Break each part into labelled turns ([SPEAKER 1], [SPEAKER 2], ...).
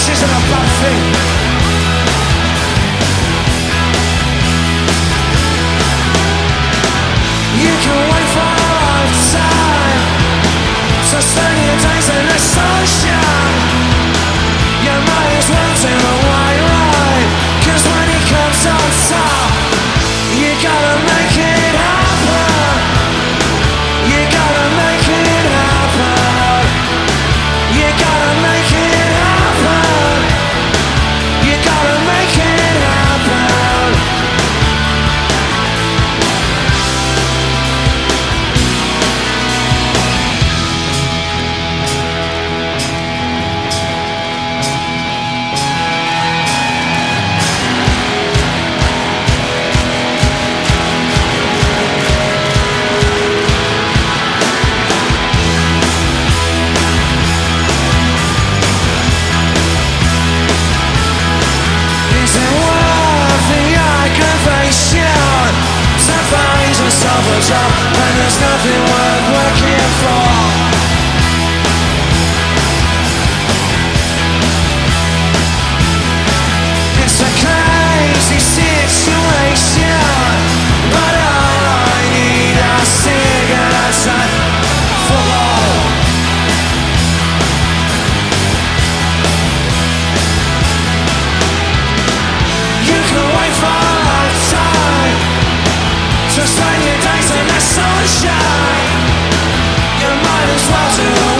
[SPEAKER 1] This isn't a bad thing. You can wait for a lifetime. So spend your days in the sunshine. up and there's nothing worth sunshine. You might as well do.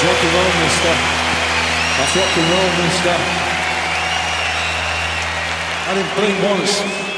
[SPEAKER 2] That's rock and roll, mister. That's rock and roll, mister. I didn't blink once.